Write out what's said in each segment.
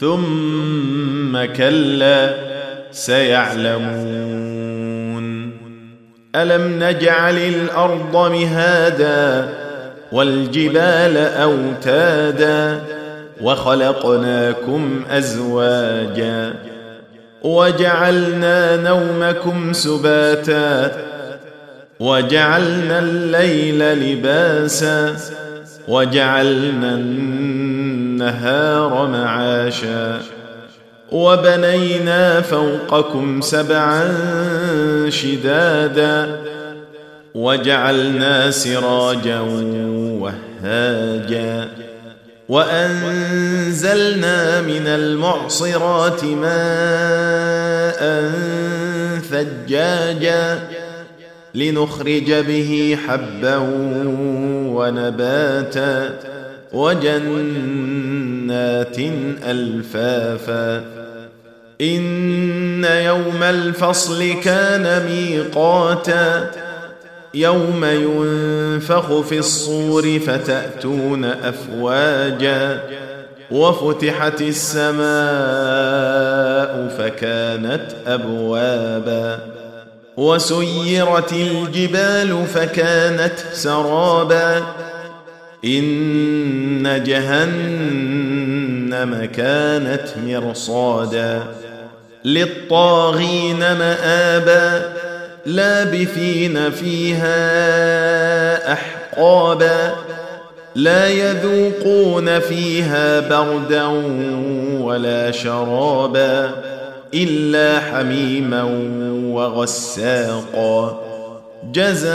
ثم كلا سيعلمون. ألم نجعل الأرض مهادا والجبال أوتادا وخلقناكم أزواجا وجعلنا نومكم سباتا وجعلنا الليل لباسا وجعلنا النهار معاشا وبنينا فوقكم سبعا شدادا وجعلنا سراجا وهاجا وأنزلنا من المعصرات ماء ثجاجا لنخرج به حبا ونباتا وجنات ألفافا. إن يوم الفصل كان ميقاتا. يوم ينفخ في الصور فتأتون أفواجا. وفتحت السماء فكانت أبوابا. وسيرت الجبال فكانت سرابا. إن جهنم كانت مرصادا للطاغين مآبا لابثين فيها أحقابا لا يذوقون فيها بردا ولا شرابا إلا حميما وغساقا جزاء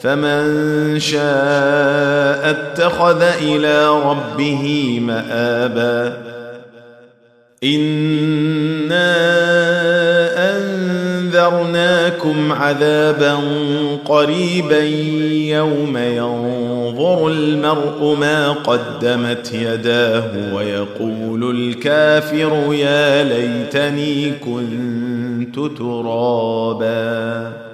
فمن شاء اتخذ إلى ربه مآبا. انا انذرناكم عذابا قريبا يوم ينظر المرء ما قدمت يداه ويقول الكافر يا ليتني كنت ترابا.